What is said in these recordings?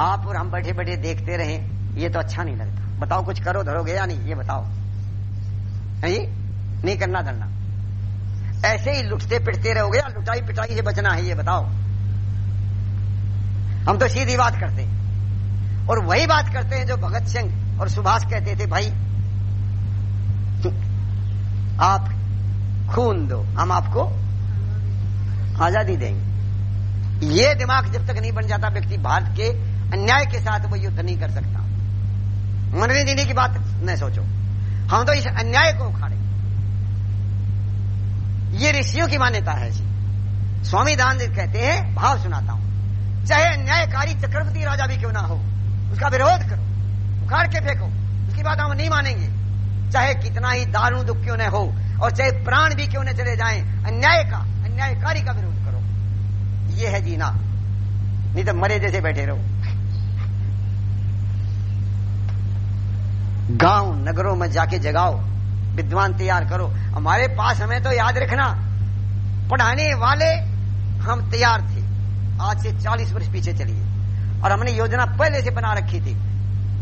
आप और हम बैठे बैठे देखते रहे, ये तो अच्छा नहीं लगता। बताओ कुछ करो, धरोगे या नहीं, ये बताओ। नहीं नहीं करना धरना। ऐसे ही लुटते पिटते रहोगे या लुटाई पिटाई से बचना है, ये बताओ। हम तो सीधी बात करते हैं। और वही बात करते हैं जो भगत सिंह और सुभाष कहते थे, भाई, आप खून दो, हम आपको आज़ादी देंगे। ये दिमाग जब तक नहीं बन जाता व्यक्ति भारत के अन्याय के साथ वो युद्ध नहीं कर सकता। मरने देने की बात न सोचो। हम तो इस अन्याय को उखाड़े। ये ऋषियों की मान्यता है जी। स्वामी दान कहते हैं, भाव सुनाता हूँ। चाहे अन्यायकारी चक्रवर्ती राजा भी क्यों ना हो, उसका विरोध करो, उखाड़ के फेंको, उसकी बात हम नहीं मानेंगे। चाहे कितना ही दारू दुख क्यों न हो, और चाहे प्राण भी क्यों न चले जाएँ, अन्याय का, अन्यायकारी का विरोध करो। ये है जीना। नहीं तो मरे जैसे बैठे रहो। गाँव नगरों में जाके जगाओ, विद्वान तैयार करो। हमारे पास हमें तो याद रखना, पढ़ाने वाले हम तैयार थे। आज से 40 वर्ष पीछे चलिए। और हमने योजना पहले से बना रखी थी।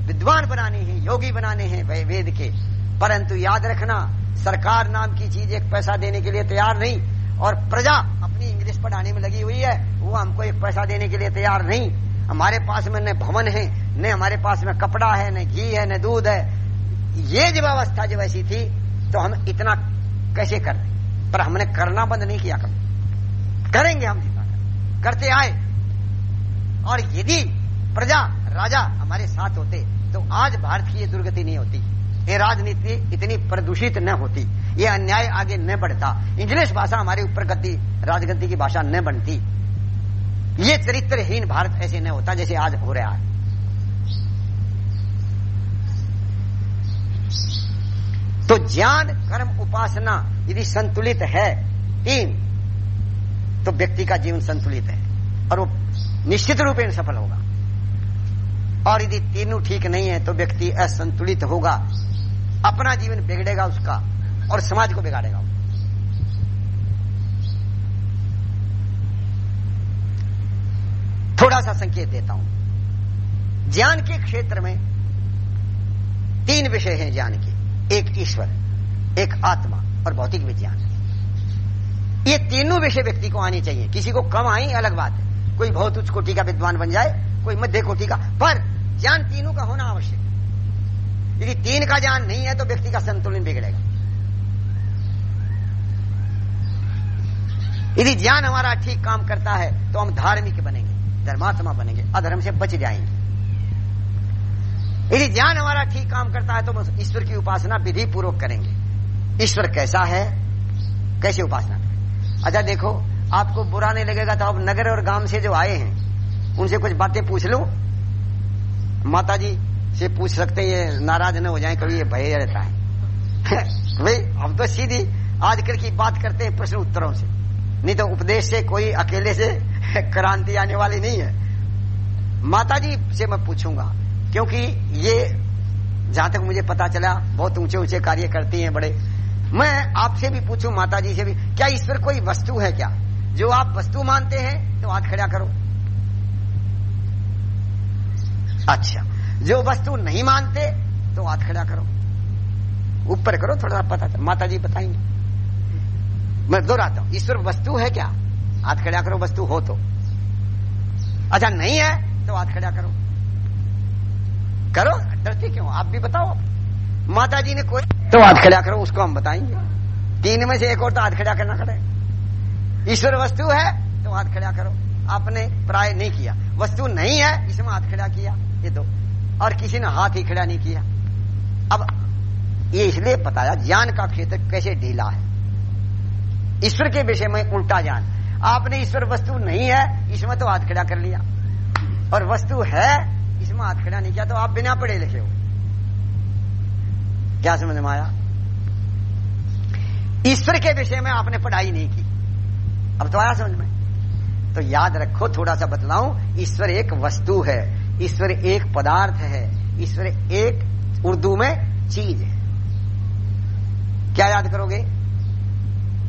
विद्वान बनाने हैं, योगी बनाने हैं वेद के। परंतु याद रखना, सरकार नाम की चीज़ एक पैसा देने के लिए तैयार नहीं, और प्रजा अपनी इंग्लिश पढ़ाने में लगी हुई है, वो हमको एक पैसा देने के लिए तैयार नहीं। हमारे पास में न भवन है न हमारे पास में कपड़ा है न घी है न दूध है। ये जब अवस्था जब ऐसी थी तो हम इतना कैसे कर पर हमने करना बंद नहीं किया कभी। करेंगे हम जितना कर, करते आए। और यदि प्रजा राजा हमारे साथ होते तो आज भारत की ये दुर्गति नहीं होती। ये राजनीति इतनी प्रदूषित न होती। ये अन्याय आगे न बढ़ता। इंग्लिश भाषा हमारे ऊपर गति राजगति की भाषा न बनती। ये चरित्रहीन भारत ऐसे नहीं होता जैसे आज हो रहा है। तो ज्ञान, कर्म, उपासना यदि संतुलित है, तीन तो व्यक्ति का जीवन संतुलित है और वो निश्चित रूप में सफल होगा। और यदि तीनों ठीक नहीं है तो व्यक्ति असंतुलित होगा। अपना जीवन बिगड़ेगा उसका और समाज को बिगाड़ेगा थोड़ा सा संकेत देता हूँ। ज्ञान के क्षेत्र में तीन विषय हैं ज्ञान के। एक ईश्वर, एक आत्मा और भौतिक विज्ञान। ये तीनों विषय व्यक्ति को आनी चाहिए। किसी को कम आई अलग बात है। कोई बहुत उच्च कोटि का विद्वान बन जाए, कोई मध्य कोटि का। पर ज्ञान तीनों का होना आवश्यक यदि तीन का ज्ञान नहीं है तो व्यक्ति का संतुलन बिगड़ेगा। यदि ज्ञान हमारा ठीक काम करता है तो हम धार्मिक बनेंगे। धर्मात्मा बनेंगे, अधर्म से बच जाएँगे। यदि ज्ञान हमारा ठीक काम करता है तो ईश्वर की उपासना विधि पूर्वक करेंगे। ईश्वर कैसा है? कैसे उपासना? करें अच्छा देखो, आपको बुरा नहीं लगेगा तो आप नगर और गाँव से जो आए हैं, उनसे कुछ बातें पूछ लो। माता जी से पूछ सकते ये नाराज़ न हो जाए, कभी ये भय रहता है। भाई, हम तो सीधी आजकल की बात करते हैं प्रश्न उत्तरों से। नहीं तो उपदेश से, कोई अकेले से क्रांति आने वाली नहीं है। माता जी से मैं पूछूँगा, क्योंकि ये जहाँ तक मुझे पता चला, बहुत ऊँचे ऊँचे कार्य करती हैं बड़े। मैं आपसे भी पूछूँ माता जी से भी, क्या ईश्वर कोई वस्तु है क्या? जो आप वस्तु मानते हैं तो हाथ खड़ा करो। अच्छा जो वस्तु नहीं मानते तो हाथ खड़ा करो। ऊपर करो, थोड़ा पता माता जी बताएँगे। मैं दोहराता हूँ ईश्वर वस्तु है क्या? हाथ खड़ा करो वस्तु हो तो। अच्छा नहीं है तो हाथ खड़ा करो। करो? डरते क्यों? आप भी बताओ। माता जी ने कोई तो हाथ खड़ा करो, उसको हम बताएँगे। तीन में से एक और तो हाथ खड़ा करना खड़े। ईश्वर वस्तु है तो हाथ खड़ा करो। आपने प्राय नहीं किया। वस्तु नहीं है, इसमें हाथ खड़ा किया। ये दो। और किसी ने हाथ ही खड़ा नहीं किया। अब ये इसलिए बताया, ज्ञान का क्षेत्र कैसे ढीला है? ईश्वर के विषय में उल्टा ज्ञान। आपने ईश्वर वस्तु नहीं है, इसमें तो हाथ खड़ा कर लिया। और वस्तु है, इसमें हाथ खड़ा नहीं किया तो आप बिना पढ़े लिखे हो। क्या समझ में आया? ईश्वर के विषय में आपने पढ़ाई नहीं की। अब तो आया समझ में। तो याद रखो थोड़ा सा बतलाऊ, ईश्वर एक वस्तु है, ईश्वर एक पदार्थ है, ईश्वर एक उर्दू में चीज़ है। क्या याद करोगे?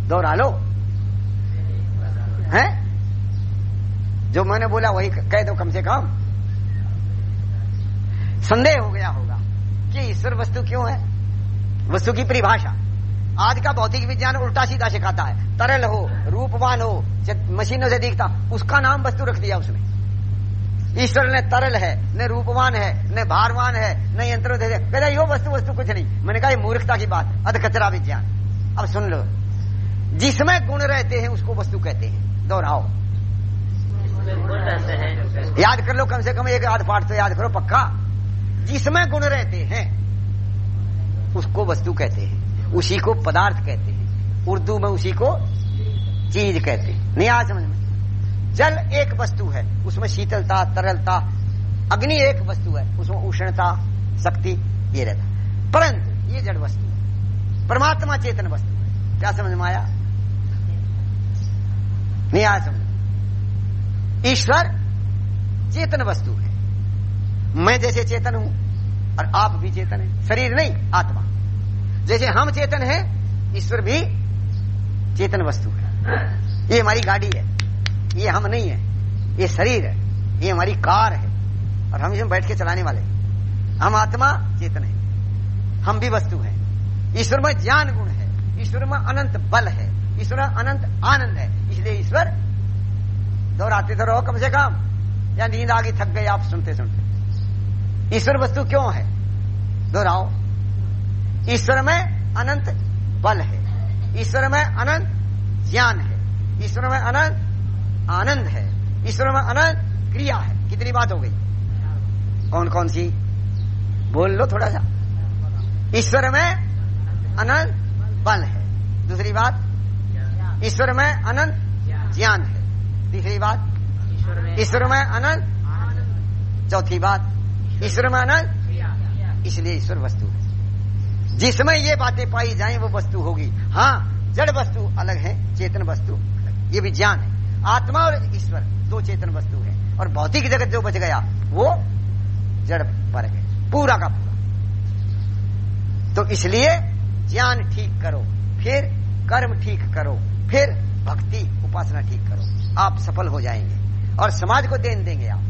दोहरा लो। है? जो मैंने बोला, वही कह दो कम से कम। संदेह हो गया होगा कि ईश्वर वस्तु क्यों है? वस्तु की परिभाषा। आज का भौतिक विज्ञान उल्टा सीधा सिखाता है। तरल हो, रूपवान हो मशीनों से दिखता, उसका नाम वस्तु रख दिया उसने। ईश्वर ने तरल है, न रूपवान है, न भारवान है, न यंत्र कहता यो वस्तु वस्तु कुछ नहीं। मैंने कहा मूर्खता की बात अध कचरा विज्ञान। अब सुन लो। जिसमें गुण रहते हैं, उसको वस्तु कहते हैं। दोहराओ। याद कर लो, कम से कम एक आध पाठ तो याद करो, पक्का? जिसमें गुण रहते हैं, उसको वस्तु कहते हैं, उसी को पदार्थ कहते हैं, उर्दू में उसी को चीज़ कहते हैं। नहीं आज समझ में? जल एक वस्तु है, उसमें शीतलता, तरलता, अग्नि एक वस्तु है, उसमें उष्णता, शक्ति, ये रहता। परंतु, ये जड़ वस्तु है, परमात्मा चेतन वस्तु है। क्या समझ में आया? समझ ईश्वर चेतन वस्तु है। मैं जैसे चेतन हूँ और आप भी चेतन है। शरीर नहीं, आत्मा। जैसे हम चेतन है, ईश्वर भी चेतन वस्तु है। ये हमारी गाड़ी है। ये हम नहीं है। ये शरीर है। ये हमारी कार है। और हम इसमें बैठ के चलाने वाले हैं। हम आत्मा, चेतन है। हम भी वस्तु है। ईश्वर में ज्ञान गुण है। ईश्वर में अनंत बल है। ईश्वर अनंत आनंद है। इसलिए ईश्वर दोहराते तो रहो कम से कम। या नींद आगे थक गए आप सुनते सुनते ईश्वर वस्तु क्यों है? दोहराओ। ईश्वर में अनंत बल है। ईश्वर में अनंत ज्ञान है। ईश्वर में अनंत आनंद है। ईश्वर में अनंत क्रिया है। कितनी बात हो गई? कौन कौन सी? बोल लो थोड़ा सा। ईश्वर में अनंत बल है। दूसरी बात? ईश्वर में अनंत ज्ञान है। तीसरी बात? ईश्वर में अनंत। चौथी बात? ईश्वर में अनंत। इसलिए ईश्वर वस्तु है। जिसमें ये बातें पाई जाए वो वस्तु होगी। हाँ जड़ वस्तु अलग है चेतन वस्तु ये भी ज्ञान है। आत्मा और ईश्वर दो चेतन वस्तु है। और भौतिक जगत जो बच गया वो जड़ पर है। पूरा का पूरा। तो इसलिए ज्ञान ठीक करो फिर कर्म ठीक करो फिर भक्ति उपासना ठीक करो। आप सफल हो जाएँगे। और समाज को देन देंगे आप।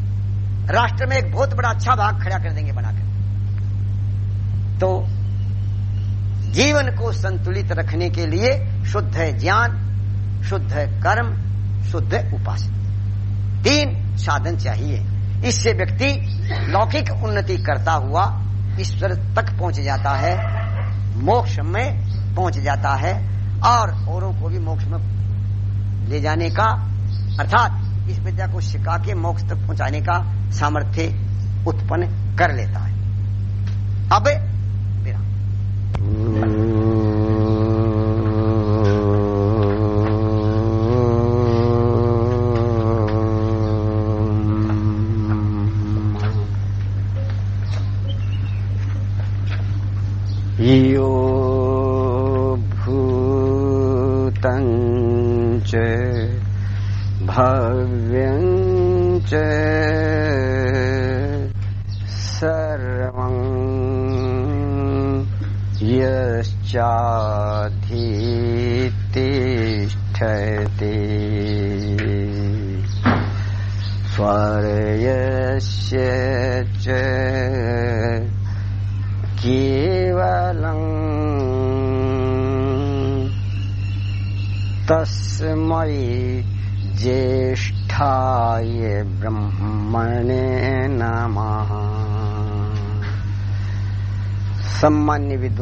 राष्ट्र में एक बहुत बड़ा अच्छा भाग खड़ा कर देंगे बनाकर। तो जीवन को संतुलित रखने के लिए शुद्ध है ज्ञान, शुद्ध है कर्म, शुद्ध उपासना। तीन साधन चाहिए। इससे व्यक्ति लौकिक उन्नति करता हुआ ईश्वर तक पहुँच जाता है, मोक्ष में पहुँच जाता है, और औरों को भी मोक्ष में ले जाने का, अर्थात इस विद्या को सिखा के मोक्ष तक पहुँचाने का सामर्थ्य उत्पन्न कर लेता है। अब यो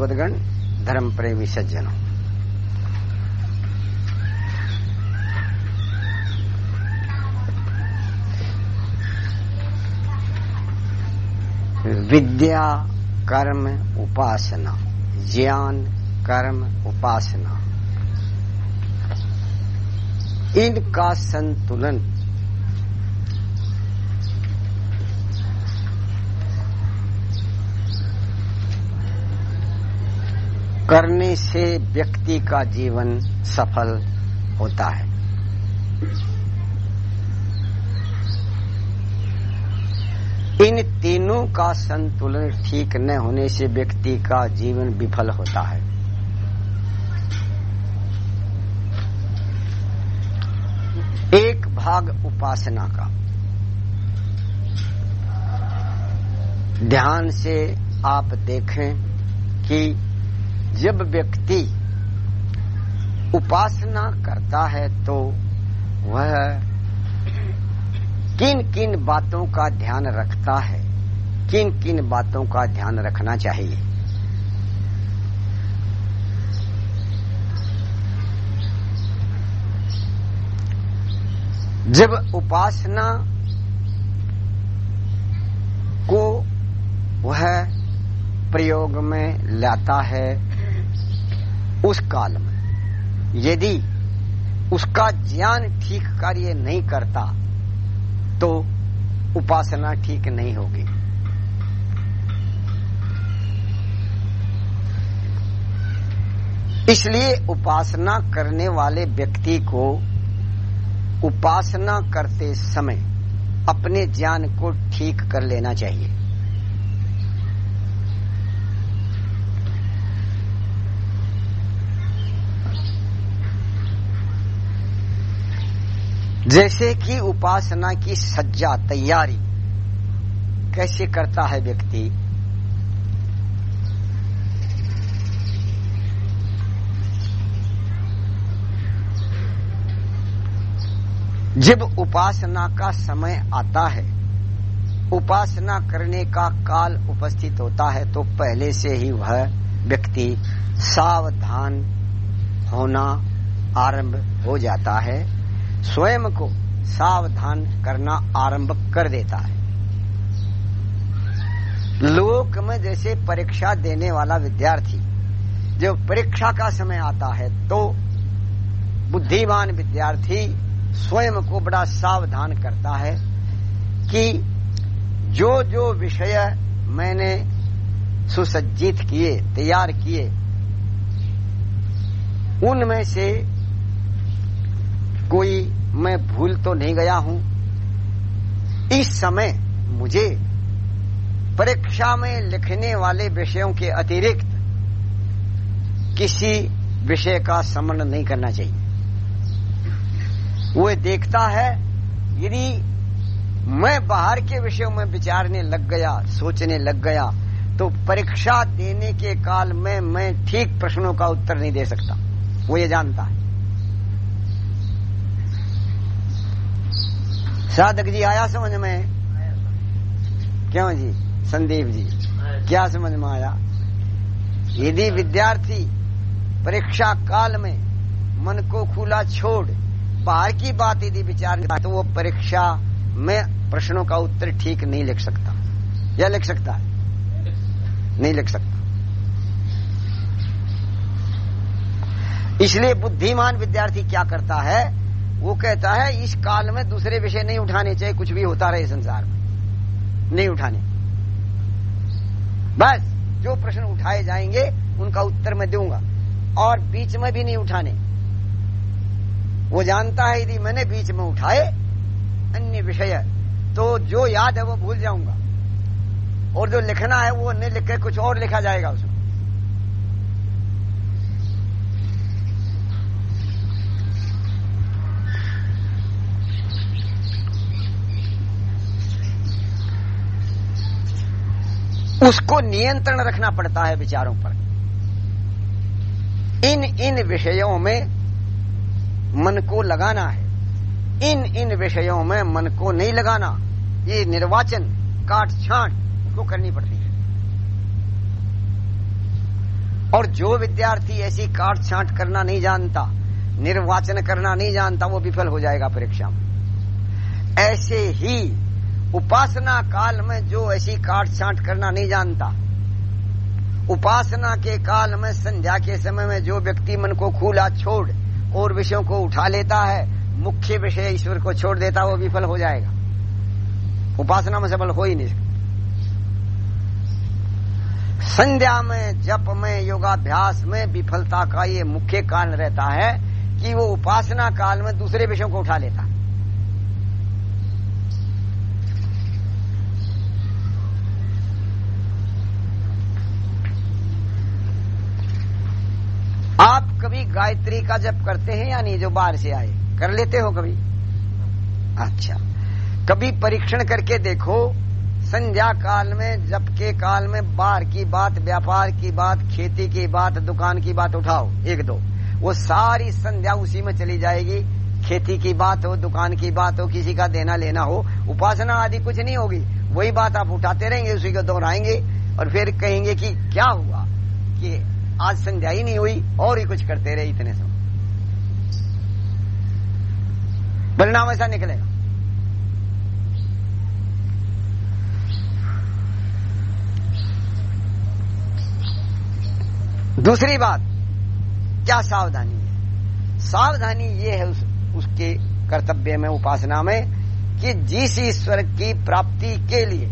सम्मान्य धर्म प्रेमी सज्जनों। विद्या कर्म उपासना ज्ञान कर्म उपासना। इनका संतुलन करने से व्यक्ति का जीवन सफल होता है। इन तीनों का संतुलन ठीक न होने से व्यक्ति का जीवन विफल होता है। एक भाग उपासना का। ध्यान से आप देखें कि जब व्यक्ति उपासना करता है तो वह किन किन बातों का ध्यान रखता है? किन किन बातों का ध्यान रखना चाहिए? जब उपासना को वह प्रयोग में लाता है उस काल में। यदि उसका ज्ञान ठीक कार्य नहीं करता तो उपासना ठीक नहीं होगी। इसलिए उपासना करने वाले व्यक्ति को उपासना करते समय अपने ज्ञान को ठीक कर लेना चाहिए। जैसे कि उपासना की सज्जा, तैयारी कैसे करता है व्यक्ति? जब उपासना का समय आता है, उपासना करने का काल उपस्थित होता है तो पहले से ही वह व्यक्ति सावधान होना आरंभ हो जाता है। स्वयं को सावधान करना आरंभ कर देता है। लोक में जैसे परीक्षा देने वाला विद्यार्थी जब परीक्षा का समय आता है तो बुद्धिमान विद्यार्थी स्वयं को बड़ा सावधान करता है कि जो जो विषय मैंने सुसज्जित किए, तैयार किए, उनमें से कोई मैं भूल तो नहीं गया हूँ। इस समय मुझे परीक्षा में लिखने वाले विषयों के अतिरिक्त किसी विषय का समरण नहीं करना चाहिए। वो देखता है, यदि मैं बाहर के विषयों में विचारने लग गया, सोचने लग गया तो परीक्षा देने के काल में मैं ठीक प्रश्नों का उत्तर नहीं दे सकता। वो ये जानता है। साधक जी, आया समझ में? क्यों जी? संदीप जी, क्या समझ में आया? यदि विद्यार्थी परीक्षा काल में मन को खुला छोड़, बाहर की बात यदि विचार तो वो परीक्षा में प्रश्नों का उत्तर ठीक नहीं लिख सकता। या लिख सकता है? नहीं लिख सकता। इसलिए बुद्धिमान विद्यार्थी क्या करता है? वो कहता है, इस काल में दूसरे विषय नहीं उठाने चाहिए, कुछ भी होता रहे संसार में। नहीं उठाने। बस, जो प्रश्न उठाए जाएँगे, उनका उत्तर मैं दूँगा। और बीच में भी नहीं उठाने। वो जानता है, यदि मैंने बीच में उठाए, अन्य विषय तो जो याद है वो भूल जाऊँगा। और जो लिखना है, वो नहीं लिख कुछ और लिखा जाएगा उसमें। उसको नियंत्रण रखना पड़ता है विचारों पर। इन इन विषयों में मन को लगाना है। इन इन विषयों में मन को नहीं लगाना, ये निर्वाचन काट छाट को करनी पड़ती है। और जो विद्यार्थी ऐसी काट छाट करना नहीं जानता, निर्वाचन करना नहीं जानता, वो विफल हो जाएगा परीक्षा में। ऐसे ही उपासना काल में जो ऐसी काट छाट करना नहीं जानता। उपासना के काल में, संध्या के समय में जो व्यक्ति मन को खुला छोड़ और विषयों को उठा लेता है, मुख्य विषय ईश्वर को छोड़ देता, वो विफल हो जाएगा। उपासना में सफल हो ही नहीं सकता। संध्या में, जप में, योगाभ्यास में विफलता का ये मुख्य कारण रहता है कि वो उपासना काल में दूसरे विषयों को उठा लेता है आप कभी गायत्री का जप करते हैं या नहीं जो बाहर से आए? कर लेते हो कभी? अच्छा। कभी परीक्षण करके देखो, संध्या काल में जब के काल में बाहर की बात, व्यापार की बात, खेती की बात, दुकान की बात उठाओ, एक दो। वो सारी संध्या उसी में चली जाएगी। खेती की बात हो, दुकान की बात हो, किसी का देना लेना हो, उपासना आदि कुछ नहीं होगी। वही बात आप उठाते रहेंगे, उसी को दोहराएँगे और फिर कहेंगे कि क्या हुआ? कि आज संध्या ही नहीं हुई और ही कुछ करते रहे इतने समय परिणाम ऐसा निकलेगा। दूसरी बात क्या सावधानी है? सावधानी ये है उस, उसके कर्तव्य में उपासना में कि जिस ईश्वर की प्राप्ति के लिए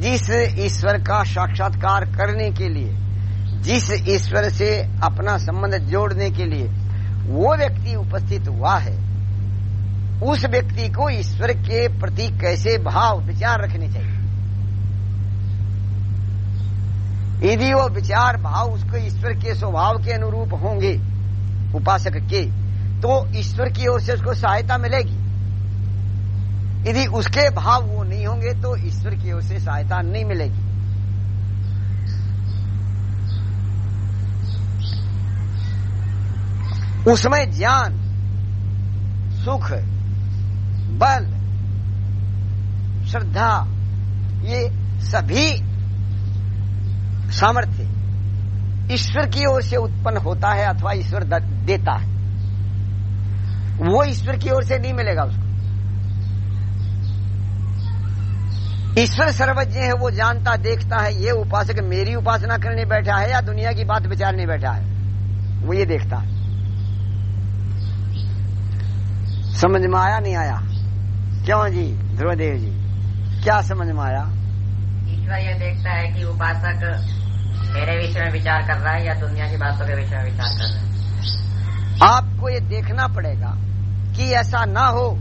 जिस ईश्वर का साक्षात्कार करने के लिए जिस ईश्वर से अपना संबंध जोड़ने के लिए वो व्यक्ति उपस्थित हुआ है, उस व्यक्ति को ईश्वर के प्रति कैसे भाव विचार रखने चाहिए? यदि वो विचार भाव उसको ईश्वर के स्वभाव के अनुरूप होंगे, उपासक के तो ईश्वर की ओर से उसको सहायता मिलेगी। यदि उसके भाव वो नहीं होंगे तो ईश्वर की ओर से सहायता नहीं मिलेगी। उसमें ज्ञान, सुख, बल, श्रद्धा, ये सभी सामर्थ्य ईश्वर की ओर से उत्पन्न होता है अथवा ईश्वर देता है। वो ईश्वर की ओर से नहीं मिलेगा उसको। ईश्वर सर्वज्ञ है, वो जानता, देखता है, ये उपासक मेरी उपासना करने बैठा है या दुनिया की बात विचारने बैठा है, वो ये देखता है। समझ में आया नहीं आया? क्यों जी ध्रुवदेव जी? क्या समझ में आया? ईश्वर ये देखता है कि उपासक मेरे विषय में विचार कर रहा है या दुनिया की बातों के विषय में विचार कर रहा है? आपको ये देखना पड़ेगा कि ऐसा ना हो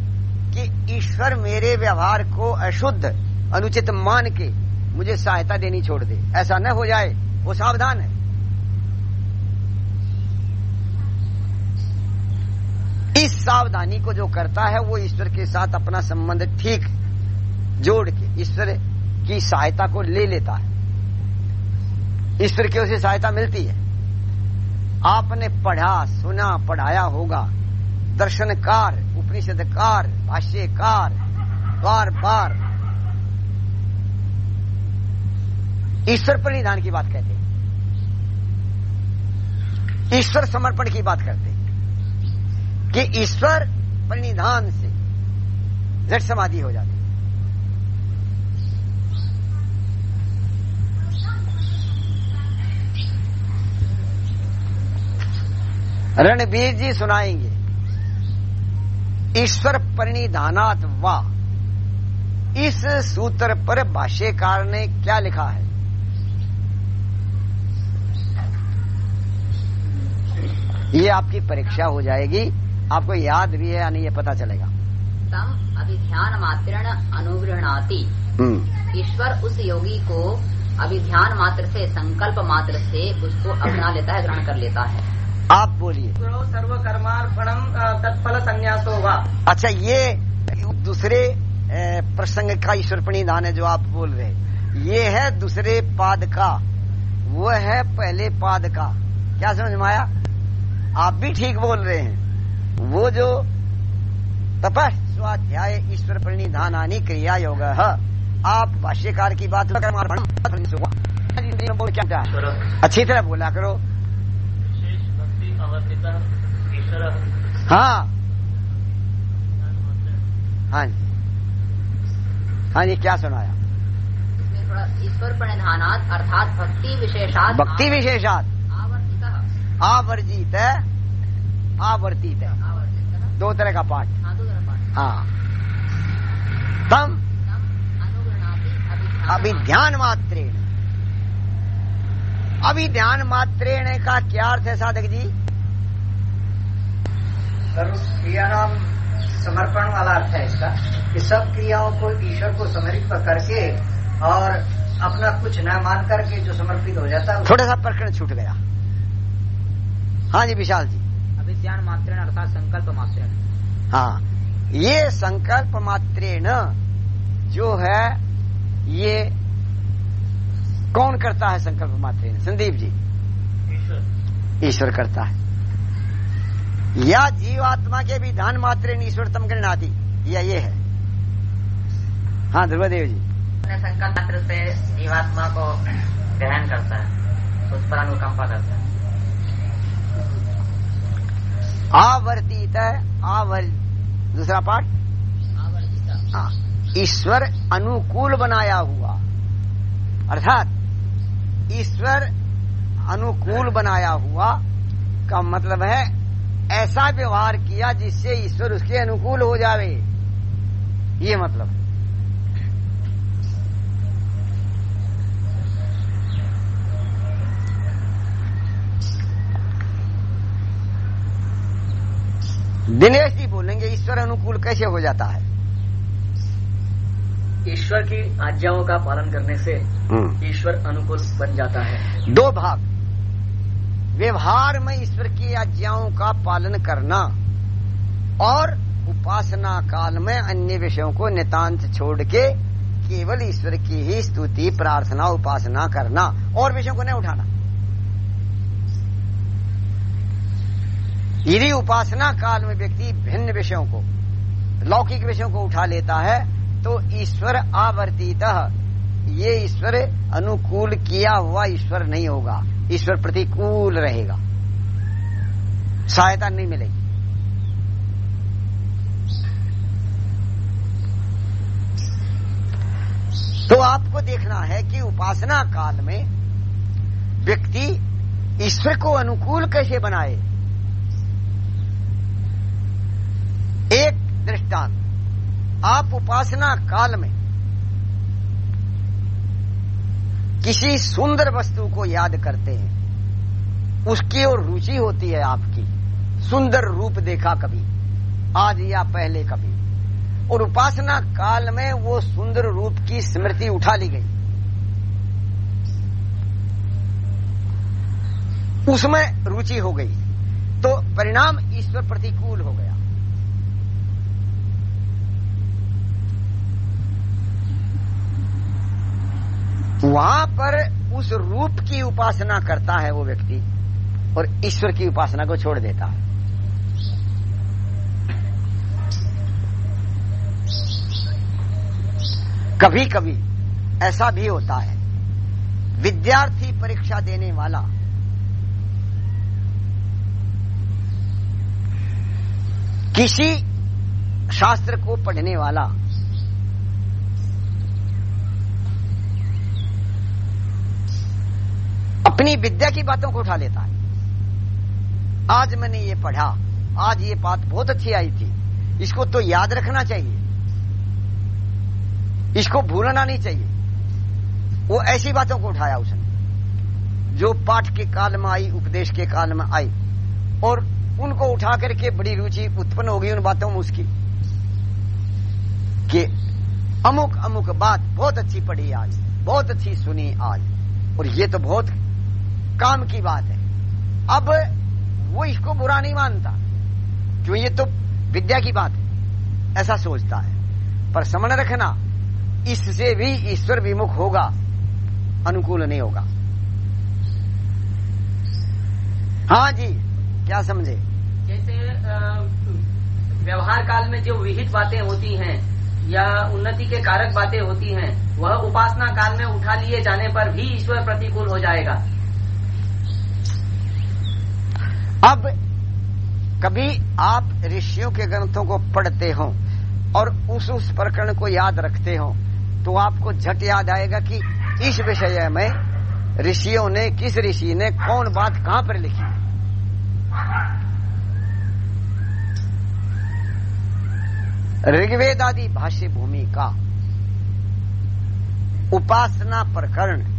कि ईश्वर मेरे व्यवहार को अशुद्ध अनुचित मान के मुझे सहायता देनी छोड़ दे। ऐसा न हो जाए। वो सावधान है। इस सावधानी को जो करता है, वो ईश्वर के साथ अपना संबंध ठीक जोड़ के ईश्वर की सहायता को ले लेता है। ईश्वर की उसे सहायता मिलती है। आपने पढ़ा, सुना, पढ़ाया होगा। दर्शनकार, उपनिषदकार, भाष्यकार बार बार ईश्वर परिधान की बात कहते ईश्वर समर्पण की बात करते कि ईश्वर परिधान से जट समाधि हो जाती रणबीर जी सुनाएँगे, ईश्वर परिनिधानात वा इस सूत्र पर भाष्यकार ने क्या लिखा है? ये आपकी परीक्षा हो जाएगी। आपको याद भी है या नहीं ये पता चलेगा। तम अभिध्यान मात्रण अनुगृहणाति हम्म। ईश्वर उस योगी को अभिध्यान मात्र से संकल्प मात्र से उसको अपना लेता है ग्रहण कर लेता है। आप बोलिए। सर्व कर्मार्पणम तत्फल संन्यासो होगा अच्छा ये दूसरे प्रसंग का ईश्वर प्रणिधान है जो आप बोल रहे हैं। ये है दूसरे पाद का। वो है पहले पाद का। क्या समझ में आया? आप भी ठीक बोल रहे हैं। वो जो तपस स्वाध्याय ईश्वर प्रणिधान आनी क्रिया योग है आप भाष्यकार की बात अच्छी तरह बोला करो। हाँ। हाँ जी। हाँ जी क्या सुनाया? ईश्वर प्रणिधानात अर्थात भक्ति विशेषात भक्ति विशेषात आवर्तित। आवर्जित आवर्तित। आवर्तित। दो तरह का पाठ। हाँ दो तरह पाठ। हाँ। तम अभिध्यान मात्रेण अभिध्यान मात्रेण का क्या अर्थ है साधक जी? सर्व क्रिया नाम समर्पण वाला अर्थ है इसका कि सब क्रियाओं को ईश्वर को समर्पित करके और अपना कुछ न मान करके जो समर्पित हो जाता है थोड़ा सा प्रकरण छूट गया। हाँ जी विशाल जी। अभिध्यान मात्रेण अर्थात संकल्प मात्रेण। हाँ ये संकल्प मात्रेण जो है ये कौन करता है संकल्प मात्र संदीप जी। ईश्वर। ईश्वर करता है। या जीवात्मा के भी विधान मात्र ईश्वर तम गृणाती या ये है। हाँ ध्रुवदेव जी। अपने संकल्प मात्र से जीवात्मा को ग्रहण करता है उस पर अनुकंपा करता है। आवर्तित आवर दूसरा पाठ? हाँ ईश्वर अनुकूल बनाया हुआ। अर्थात ईश्वर अनुकूल बनाया हुआ का मतलब है ऐसा व्यवहार किया जिससे ईश्वर उसके अनुकूल हो जावे। ये मतलब। है। दिनेश जी बोलेंगे ईश्वर अनुकूल कैसे हो जाता है? ईश्वर की आज्ञाओं का पालन करने से ईश्वर अनुकूल बन जाता है। दो भाग। व्यवहार में ईश्वर की आज्ञाओं का पालन करना और उपासना काल में अन्य विषयों को नितांत छोड़ के केवल ईश्वर की ही स्तुति प्रार्थना उपासना करना और विषयों को नहीं उठाना। यदि उपासना काल में व्यक्ति भिन्न विषयों को, लौकिक विषयों को उठा लेता है तो ईश्वर आवर्तित, ये ईश्वर अनुकूल किया हुआ ईश्वर नहीं होगा। ईश्वर प्रतिकूल रहेगा। सहायता नहीं मिलेगी। तो आपको देखना है कि उपासना काल में व्यक्ति ईश्वर को अनुकूल कैसे बनाए? एक दृष्टांत, आप उपासना काल में किसी सुंदर वस्तु को याद करते हैं, उसकी ओर रुचि होती है आपकी, सुंदर रूप देखा कभी, आज या पहले कभी, और उपासना काल में वो सुंदर रूप की स्मृति उठा ली गई। उसमें रुचि हो गई तो परिणाम ईश्वर प्रतिकूल हो गया। वहाँ पर उस रूप की उपासना करता है वो व्यक्ति और ईश्वर की उपासना को छोड़ देता है। कभी कभी ऐसा भी होता है, विद्यार्थी परीक्षा देने वाला किसी शास्त्र को पढ़ने वाला अपनी विद्या की बातों को उठा लेता है। आज मैंने ये पढ़ा, आज ये बात बहुत अच्छी आई थी। इसको तो याद रखना चाहिए। इसको भूलना नहीं चाहिए। वो ऐसी बातों को उठाया उसने, जो पाठ के काल में आई, उपदेश के काल में आई, और उनको उठा करके बड़ी रुचि उत्पन्न हो गई उन बातों में उसकी, कि अमुक अमुक बात बहुत अच्छी पढ़ी आज, बहुत अच्छी सुनी आज, और ये तो बहुत काम की बात है। अब वो इसको बुरा नहीं मानता। क्यों? ये तो विद्या की बात है। ऐसा सोचता है। पर समझ रखना, इससे भी ईश्वर विमुख होगा, अनुकूल नहीं होगा। हाँ जी, क्या समझे? जैसे व्यवहार काल में जो विहित बातें होती हैं, या उन्नति के कारक बातें होती हैं, वह उपासना काल में उठा लिए जाने पर भी ईश्वर प्रतिकूल हो जाएगा। अब कभी आप ऋषियों के ग्रंथों को पढ़ते हो और उस उस प्रकरण को याद रखते हो तो आपको झट याद आएगा कि इस विषय में ऋषियों ने, किस ऋषि ने कौन बात कहाँ पर लिखी है? ऋग्वेद आदि भाष्य भूमि का उपासना प्रकरण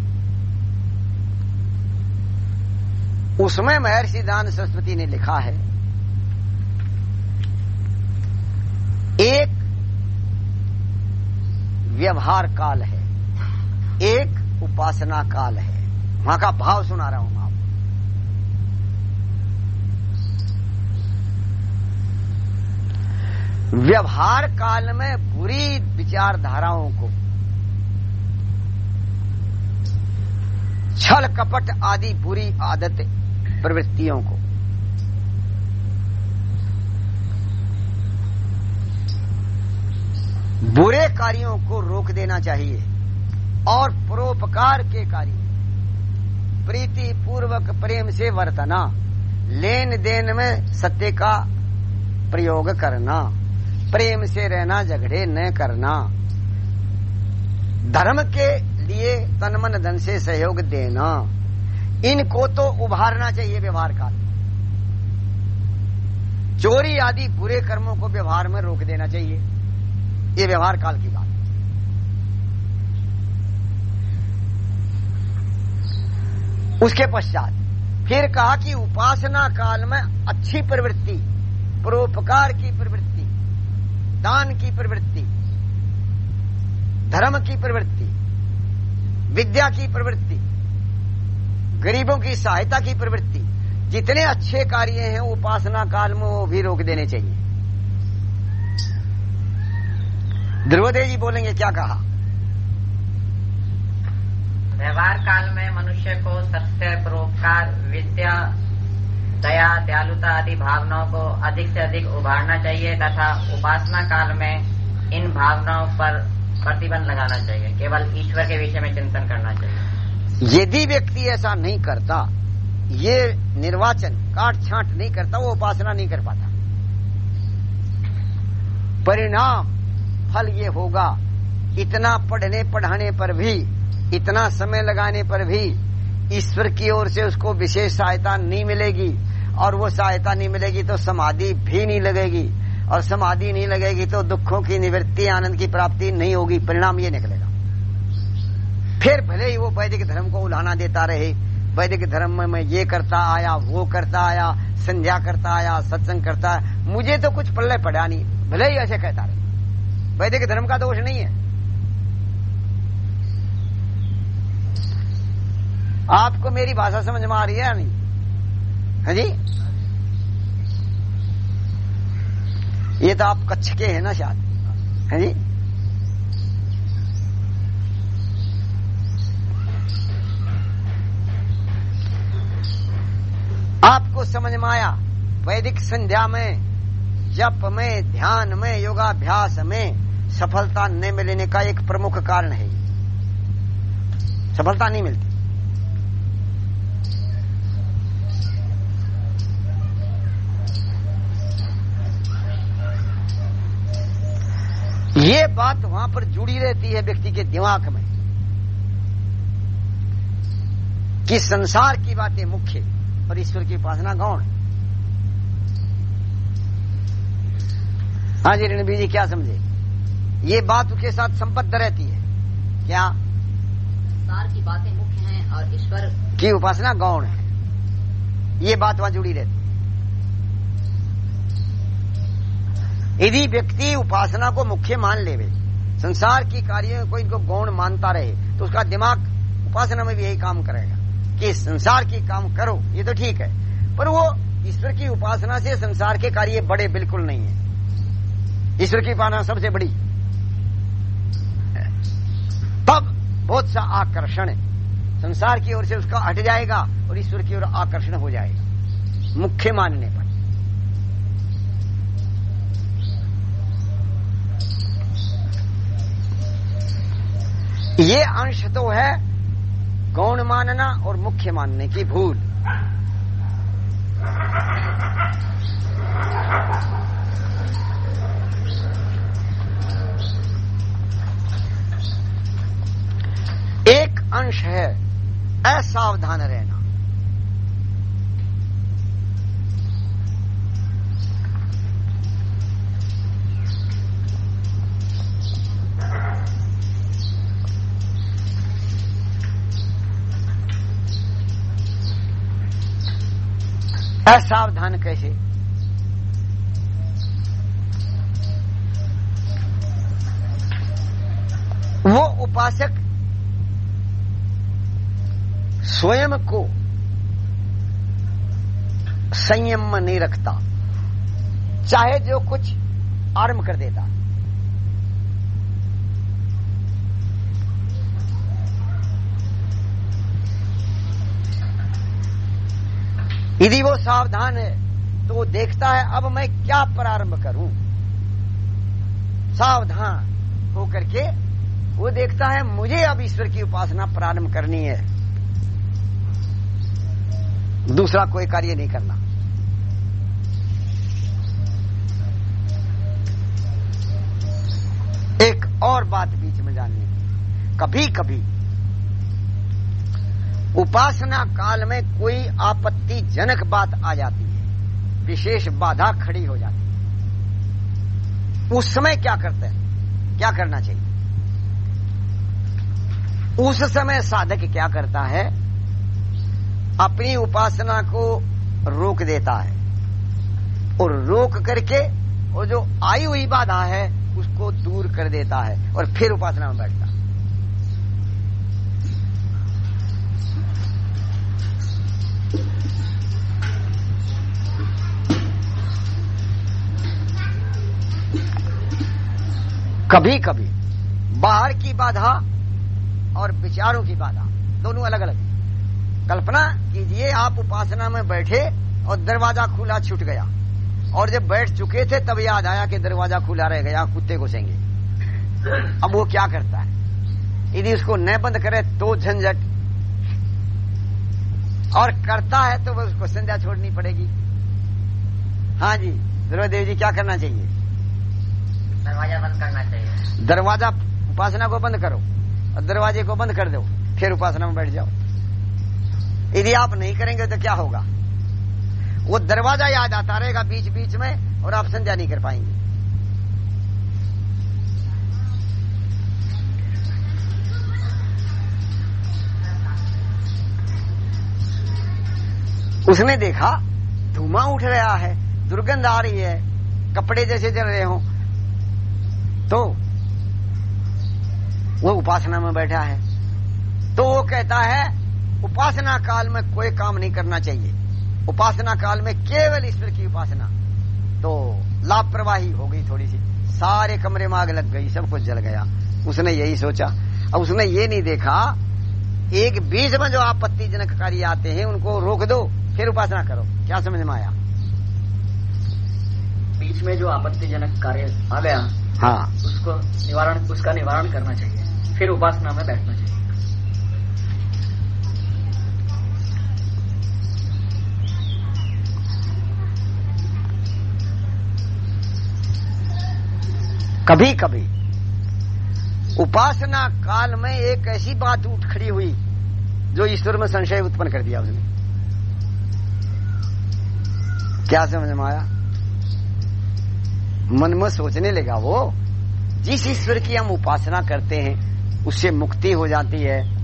उसमें महर्षि दान सरस्वती ने लिखा है, एक व्यवहार काल है, एक उपासना काल है। वहाँ का भाव सुना रहा हूँ मैं आपको। व्यवहार काल में बुरी विचारधाराओं को, छल कपट आदि बुरी आदत प्रवृत्तियों को। बुरे कार्यों को रोक देना चाहिए और परोपकार के कार्य। प्रीति पूर्वक प्रेम से वर्तना लेन देन में सत्य का प्रयोग करना, प्रेम से रहना, झगड़े न करना। धर्म के लिए तन मन धन से सहयोग देना। इनको तो उभारना चाहिए व्यवहार काल चोरी आदि बुरे कर्मों को व्यवहार में रोक देना चाहिए। ये व्यवहार काल की बात। उसके पश्चात फिर कहा कि उपासना काल में अच्छी प्रवृत्ति, परोपकार की प्रवृत्ति, दान की प्रवृत्ति, धर्म की प्रवृत्ति, विद्या की प्रवृत्ति गरीबों की सहायता की प्रवृत्ति। जितने अच्छे कार्य हैं, उपासना काल में वो भी रोक देने चाहिए। ध्रुवदेव जी बोलेंगे, क्या कहा? व्यवहार काल में मनुष्य को सत्य, परोपकार, विद्या, दया, दयालुता आदि भावनाओं को अधिक से अधिक उभारना चाहिए तथा उपासना काल में इन भावनाओं पर प्रतिबंध लगाना चाहिए। केवल ईश्वर के विषय में चिंतन करना चाहिए। यदि व्यक्ति ऐसा नहीं करता, ये निर्वाचन काट छांट नहीं करता, वो उपासना नहीं कर पाता। परिणाम, फल ये होगा, इतना पढ़ने पढ़ाने पर भी, इतना समय लगाने पर भी, ईश्वर की ओर से उसको विशेष सहायता नहीं मिलेगी, और वो सहायता नहीं मिलेगी तो समाधि भी नहीं लगेगी, और समाधि नहीं लगेगी तो दुखों की निवृत्ति, आनंद की प्राप्ति नहीं होगी, परिणाम ये निकलेगा। फिर भले ही वो वैदिक धर्म को उलाना देता रहे, वैदिक धर्म में मैं ये करता आया, वो करता आया, संध्या करता आया, सत्संग करता है मुझे तो कुछ पल्ले पड़ा नहीं, भले ही ऐसे कहता रहे। वैदिक धर्म का दोष नहीं है। आपको मेरी भाषा समझ में आ रही है या नहीं? है जी? ये तो आप कच्छ के हैं ना शायद। है जी? आपको समझ में आया? वैदिक संध्या में, जप में, ध्यान में, योगाभ्यास में सफलता न मिलने का एक प्रमुख कारण है सफलता नहीं मिलती। ये बात वहाँ पर जुड़ी रहती है व्यक्ति के दिमाग में कि संसार की बातें मुख्य और ईश्वर की उपासना गौण हाँ जी रणबीर जी क्या समझे? ये बात उसके साथ संबद्ध रहती है। क्या? संसार की बातें मुख्य हैं और ईश्वर की उपासना गौण है। ये बात वहाँ जुड़ी रहती है। यदि व्यक्ति उपासना को मुख्य मान लेवे संसार की कार्यों को इनको गौण मानता रहे तो उसका दिमाग उपासना में भी यही काम करेगा। कि संसार की काम करो, ये तो ठीक है। पर वो ईश्वर की उपासना से संसार के कार्य बड़े बिल्कुल नहीं है। ईश्वर की उपासना सबसे बड़ी। तब बहुत सा आकर्षण संसार की ओर से उसका हट जाएगा और ईश्वर की ओर आकर्षण हो जाएगा, मुख्य मानने पर। ये अंश तो है गौण मानना और मुख्य मानने की भूल? एक अंश है असावधान रहना। असावधान कैसे? वो उपासक स्वयं को संयम में नहीं रखता, चाहे जो कुछ आरंभ कर देता। यदि वो सावधान है तो वो देखता है, अब मैं क्या प्रारंभ करूँ? सावधान होकर के वो देखता है, मुझे अब ईश्वर की उपासना प्रारंभ करनी है। दूसरा कोई कार्य नहीं करना। एक और बात बीच में जानने। की कभी कभी उपासना काल में कोई आपत्तिजनक बात आ जाती है, विशेष बाधा खड़ी हो जाती है। उस समय क्या करते हैं? क्या करना चाहिए? उस समय साधक क्या करता है? अपनी उपासना को रोक देता है। और रोक करके वो जो आई हुई बाधा है, उसको दूर कर देता है और फिर उपासना में बैठता कभी कभी बाहर की बाधा और विचारों की बाधा, दोनों अलग अलग कल्पना कीजिए, आप उपासना में बैठे और दरवाज़ा खुला छूट गया। और जब बैठ चुके थे, तब याद आया कि दरवाज़ा खुला रह गया, कुत्ते घुसेंगे। अब वो क्या करता है? यदि उसको न बंद करे तो झंझट। और करता है तो उसको संध्या छोड़नी पड़ेगी। हाँ जी ध्रुवदेव जी, क्या करना चाहिए? दरवाज़ा बंद करना चाहिए। दरवाज़ा उपासना को बंद करो, और दरवाजे को बंद कर दो, फिर उपासना में बैठ जाओ। यदि आप नहीं करेंगे तो क्या होगा? वो दरवाज़ा याद आता रहेगा बीच बीच में, और आप संध्या नहीं कर पाएँगे। उसने देखा, धुआँ उठ रहा है, दुर्गंध आ रही है, कपड़े जैसे जल रहे हो तो वो उपासना में बैठा है। तो वो कहता है, उपासना काल में कोई काम नहीं करना चाहिए। उपासना काल में केवल ईश्वर की उपासना। तो लापरवाही हो गई थोड़ी सी। सारे कमरे में आग लग गई, सब कुछ जल गया। उसने यही सोचा। अब उसने ये नहीं देखा, एक बीच में जो आपत्तिजनक कार्य आते हैं, उनको रोक दो, फिर उपासना करो। क्या समझ में आया? बीच में जो आपत्तिजनक कार्य आ गया हाँ। उसको निवारण उसका निवारण करना चाहिए। फिर उपासना में बैठना चाहिए। कभी कभी उपासना काल में एक ऐसी बात उठ खड़ी हुई जो ईश्वर में संशय उत्पन्न कर दिया उसने। क्या समझ में आया? मन में सोचने लगा वो, जिस ईश्वर की हम उपासना करते हैं, उससे मुक्ति हो जाती है।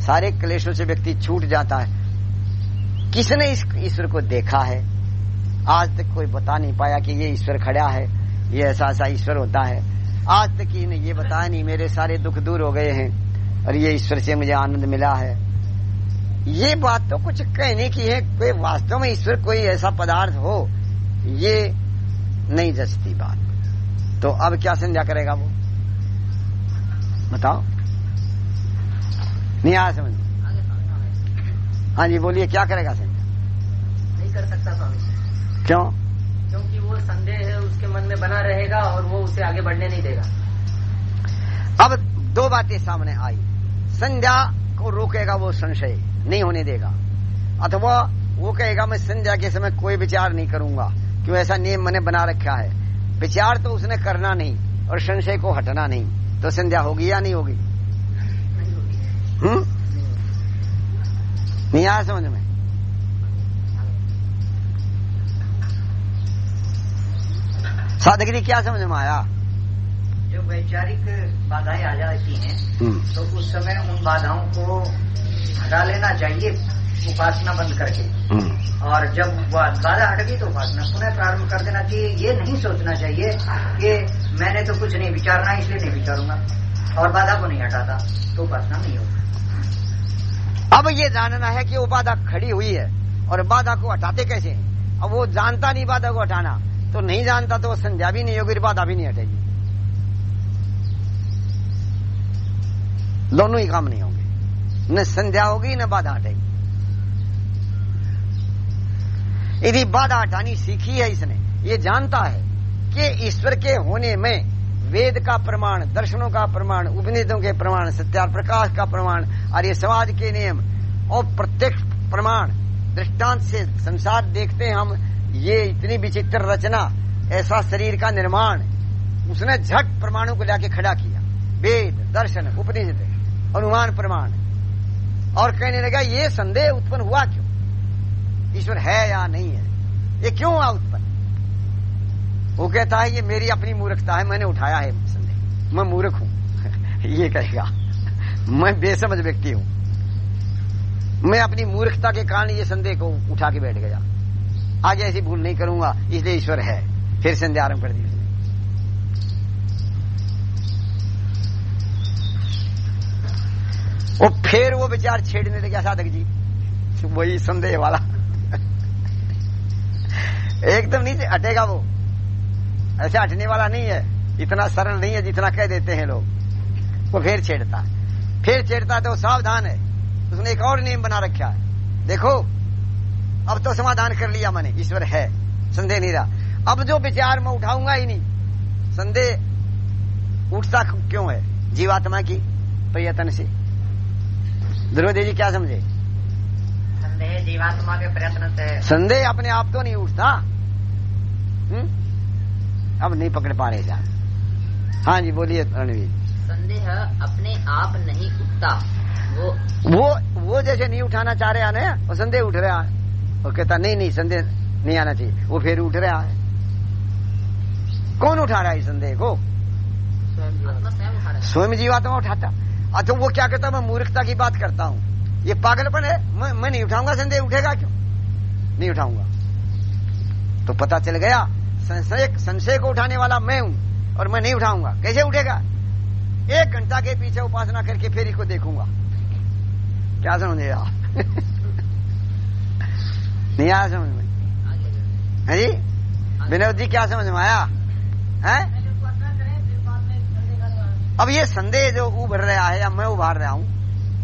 सारे क्लेशों से व्यक्ति छूट जाता है। किसने इस ईश्वर को देखा है? आज तक कोई बता नहीं पाया कि ये ईश्वर खड़ा है, ये ऐसा ऐसा ईश्वर होता है। आज तक इन्हें ये बताया नहीं, मेरे सारे दुख दूर हो गए हैं और ये ईश्वर से मुझे आनंद मिला है। ये बात तो कुछ कहने की है, कोई वास्तव में ईश्वर कोई ऐसा पदार्थ हो, ये नहीं जचती बात। तो अब क्या संध्या करेगा वो? बताओ। नहीं आया समझ। हाँ जी बोलिए क्या करेगा संध्या? नहीं कर सकता स्वामी। क्यों? क्योंकि वो संदेह है उसके मन में बना रहेगा और वो उसे आगे बढ़ने नहीं देगा। अब दो बातें सामने आई। संध्या को रोकेगा वो संशय नहीं होने देगा। अथवा वो कहेगा मैं संध्या के समय कोई विचार नहीं करूँगा। क्यों ऐसा नियम मैंने बना रखा है? विचार तो उसने करना नहीं और संशय को हटना नहीं। तो संध्या होगी या नहीं होगी? हम्म? नहीं आया समझ में? साधक जी क्या समझ में आया? जो वैचारिक बाधाएँ आ जाती हैं हम्म। तो उस समय उन बाधाओं को हटा लेना चाहिए। उपासना बंद करके। हम्म। और जब वह बाधा हट गई तो उपासना पुनः प्रारंभ कर देना चाहिए। ये नहीं सोचना चाहिए कि मैंने तो कुछ नहीं विचारना इसलिए नहीं विचारूँगा। और बाधा को नहीं हटाता तो उपासना नहीं होगी। अब ये जानना है कि वो बाधा खड़ी हुई है और बाधा को हटाते कैसे हैं? अब वो जानता नहीं बाधा को हटाना तो नहीं जानता तो वो संध्या भी नहीं होगी बाधा भी नहीं हटेगी। दोनों ही काम नहीं होंगे। न संध्या होगी न बाधा हटेगी। यदि बाधा हटानी सीखी है इसने, ये जानता है कि ईश्वर के होने में वेद का प्रमाण, दर्शनों का प्रमाण, उपनिषदों के प्रमाण सत्यार प्रकाश का प्रमाण, और ये समाज के नियम और प्रत्यक्ष प्रमाण, दृष्टांत से संसार देखते हम, ये इतनी विचित्र रचना, ऐसा शरीर का निर्माण, उसने झट प्रमाणों को लाके खड़ा किया। वेद, दर्शन, उपनिषद, अनुमान प्रमाण। और कहने लगा, ये संदेह उत्पन्न हुआ क्यों? ईश्वर है या नहीं है? ये क्यों हुआ उत्पन्न वो कहता है, ये मेरी अपनी मूर्खता है, मैंने उठाया है संदेह मैं मूर्ख हूँ। ये कहेगा, मैं बेसमझ व्यक्ति हूँ। मैं अपनी मूर्खता के कारण ये संदेह को उठा के बैठ गया। आगे ऐसी भूल नहीं करूँगा, इसलिए ईश्वर है। फिर संध्या आरंभ कर दी उसने वो फिर वो विचार छेड़ने लगा साधक जी। वही संदेह वाला। एकदम नहीं हटेगा वो। ऐसे हटने वाला नहीं है। इतना सरल नहीं है जितना कह देते हैं लोग। वो फिर छेड़ता है। फिर छेड़ता है तो सावधान है। उसने एक और नियम बना रखा है। देखो अब तो समाधान कर लिया मैंने। ईश्वर है। संदेह नहीं रहा। अब जो विचार मैं उठाऊँगा ही नहीं। संदेह उठता क्यों है? जीवात्मा की प्रयत्न से। ध्रुवदेव जी क्या समझे? संदेह जीवात्मा के प्रयत्न से। संदेह अपने आप तो नहीं उठता? अब नहीं पकड़ पा रहे जा हाँ जी बोलिए रणवीर। संदेह अपने आप नहीं उठता। वो वो वो जैसे नहीं उठाना चाह रहे ना वो संदेह उठ रहा है। वो कहता नहीं नहीं संदेह नहीं आना चाहिए। वो फिर उठ रहा है। कौन उठा रहा है इस संदेह को? स्वयं जीवात्मा उठाता। अच्छा वो क्या कहता मैं मूर्खता की बात करता हूँ। ये पागलपन है? मैं, मैं नहीं उठाऊँगा संदेह उठेगा क्यों? नहीं उठाऊँगा। तो पता चल गया संशय संशय को उठाने वाला मैं हूँ, और मैं नहीं उठाऊँगा। कैसे उठेगा? एक घंटा के पीछे उपासना करके फिर इसको देखूँगा। क्या समझे आप? नहीं आया समझ में? है जी? विनोद जी, क्या समझ में आया? है? अब ये संदेह जो उभर रहा है, या मैं उभार रहा हूँ,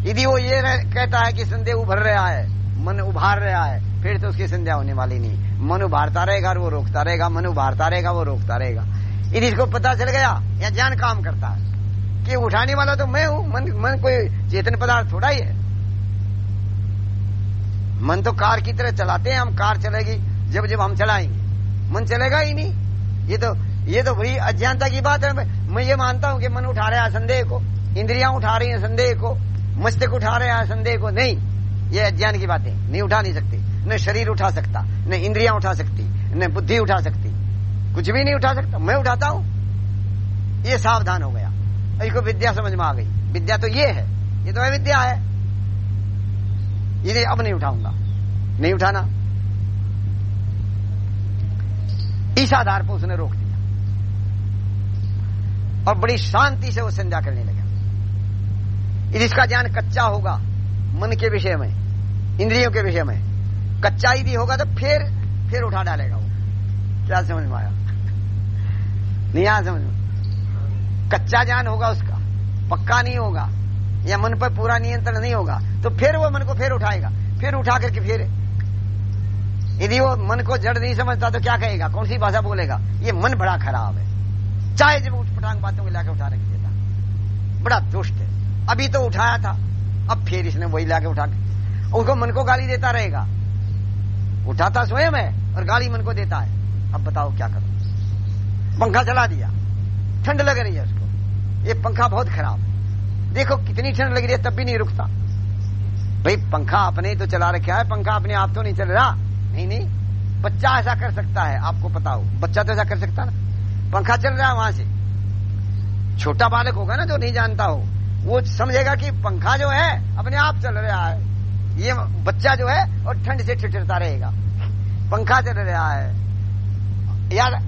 यदि वो ये कहता है कि संदेह उभर रहा है, मन उभार रहा है फिर तो उसकी संध्या होने वाली नहीं। मन उभारता रहेगा वो रोकता रहेगा, मन उभारता रहेगा, वो रोकता रहेगा। यदि इसको पता चल गया, या ज्ञान काम करता है। कि उठाने वाला तो मैं हूँ, मन मन कोई चेतन पदार्थ थोड़ा ही है। मन तो कार की तरह चलाते हैं, हम कार चलेगी, जब जब हम चलाएँगे। मन चलेगा ही नहीं। ये तो ये तो बड़ी अज्ञानता की बात है। मैं ये मानता हूँ कि मन उठा रहा है संदेह को, इंद्रियाँ उठा रही हैं संदेह को, मस्तिष्क उठा रहे हैं संदेह को। नहीं, ये अज्ञान की बातें, नहीं उठा नहीं सकती। न शरीर उठा सकता, न इंद्रियाँ उठा सकती, न बुद्धि उठा सकती। कुछ भी नहीं उठा सकता, मैं उठाता हूँ। ये सावधान हो गया। इसको विद्या समझ में आ गई। विद्या तो ये है, ये तो विद्या है। ये अब नहीं उठाऊँगा। नहीं उठाना। इस आधार पर उसने रोक दिया। और बड़ी शांति से वो संध्या करने लगा। इसका ज्ञान कच्चा होगा, मन के विषय में, इंद्रियों के विषय में। कच्चा ही भी होगा तो फिर फिर उठा डालेगा वो। क्या समझ में आया? नहीं आया समझ में। कच्चा ज्ञान होगा उसका, पक्का नहीं होगा, या मन पर पूरा नियंत्रण नहीं होगा तो फिर वो मन को फिर उठाएगा। फिर उठा करके फिर, यदि वो मन को जड़ नहीं समझता तो क्या कहेगा? कौन सी भाषा बोलेगा? ये मन बड़ा खराब है। चाहे जब उठपटांग बातों को लाके उठा रख देता। बड़ा दुष्ट है। अभी तो उठाया था, अब फिर इसने वही लाके उठा के उसको मन को गाली देता रहेगा। उठाता स्वयं है और गाली मन को देता है। अब बताओ क्या करो? पंखा चला दिया। ठंड लग रही है उसको। ये पंखा बहुत खराब है। देखो कितनी ठंड लग रही है, तब भी नहीं रुकता। भाई, पंखा अपने तो चला रखा है, पंखा अपने आप तो नहीं चल रहा। नहीं नहीं। बच्चा ऐसा कर सकता है, आपको पता हो। बच्चा तो ऐसा कर सकता ना। पंखा चल रहा है वहाँ से। छोटा बालक होगा ना जो नहीं जानता हो। वो समझेगा कि पंखा जो है, अपने आप चल रहा है। ये बच्चा जो है, और ठंड से ठिठरता रहेगा। पंखा चल रहा है। यार,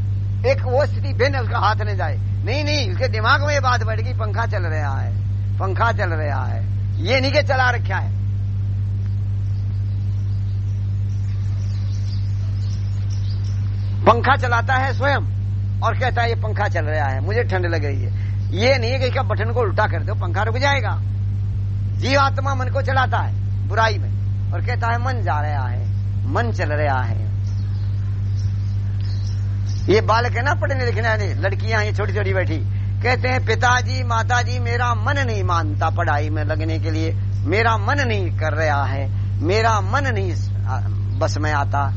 एक वो स्थिति भिन्न, उसका हाथ न जाए। नहीं नहीं, उसके दिमाग में ये बात बैठ गई, पंखा चल रहा है। पंखा चल रहा है। ये नहीं के चला रखा है। पंखा चलाता है स्वयं, और कहता है, ये पंखा चल रहा है, मुझे ठंड लग रही है। ये नहीं है कि इसका बटन को उल्टा कर दो, पंखा रुक जाएगा। जीवात्मा मन को चलाता है। बुराई में। और कहता है, मन जा रहा है, मन चल रहा है। ये बालक है ना, पढ़ने लिखने वाले, लड़कियाँ ये छोटी छोटी बैठी। कहते हैं, पिताजी, माताजी, मेरा मन नहीं मानता पढ़ाई में लगने के लिए। मेरा मन नहीं कर रहा है, मेरा मन नहीं बस में आता।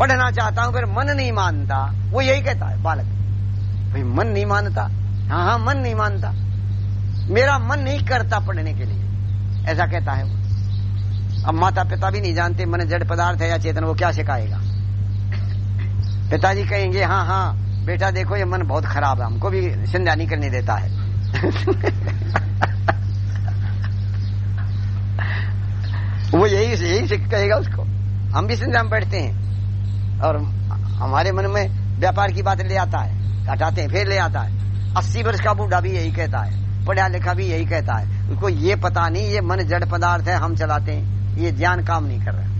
पढ़ना चाहता हूँ फिर मन नहीं मानता। वो यही कहता है, बालक। भाई, मन नहीं मानता? हाँ हाँ मन नहीं मानता। मेरा मन नहीं करता पढ़ने के लिए। ऐसा कहता है वो। अब माता पिता भी नहीं जानते मन जड़ पदार्थ है या चेतन, वो क्या सिखाएगा? पिताजी कहेंगे हाँ हाँ बेटा देखो, ये मन बहुत खराब है, हमको भी संध्या नहीं करने देता है। वो यही यही कहेगा उसको। हम भी संध्या में बैठते हैं और हमारे मन में व्यापार की बात ले आता है हटाते हैं, फिर ले आता है। अस्सी वर्ष का बूढ़ा भी यही कहता है, पढ़ा लिखा भी यही कहता है। उसको ये पता नहीं, ये मन जड़ पदार्थ है, हम चलाते हैं। ये ज्ञान काम नहीं कर रहा।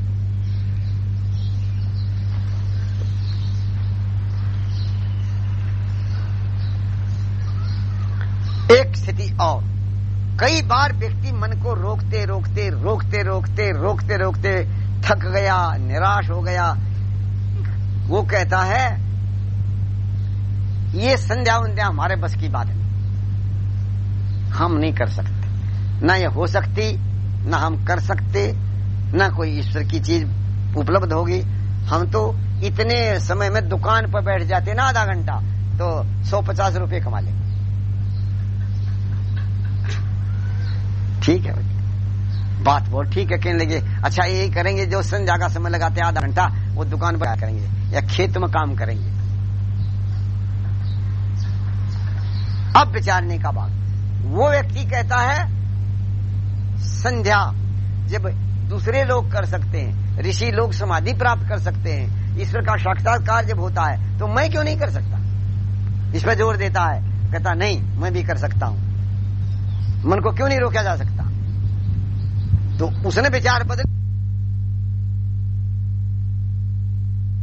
एक स्थिति और। कई बार व्यक्ति मन को रोकते रोकते रोकते रोकते रोकते रोकते थक गया, निराश हो गया। वो कहता है, ये संध्या वंध्या हमारे बस की बात नहीं हम नहीं कर सकते। ना ये हो सकती, ना हम कर सकते ना कोई ईश्वर की चीज़ उपलब्ध होगी? हम तो इतने समय में दुकान पर बैठ जाते ना आधा घंटा तो सौ पचास रुपये कमा लेंगे। ठीक है बात बहुत ठीक है, कहने लगे अच्छा यही करेंगे जो संध्या का समय लगाते आधा घंटा, वो दुकान पर करेंगे, या खेत में काम करेंगे। अब विचारने का बात, वो व्यक्ति कहता है, संध्या, जब दूसरे लोग कर सकते हैं, ऋषि लोग समाधि प्राप्त कर सकते हैं। ईश्वर का साक्षात्कार जब होता है तो मैं क्यों नहीं कर सकता? इस पर ज़ोर देता है, कहता, नहीं, मैं भी कर सकता हूँ। मन को क्यों नहीं रोका जा सकता? तो उसने विचार बदल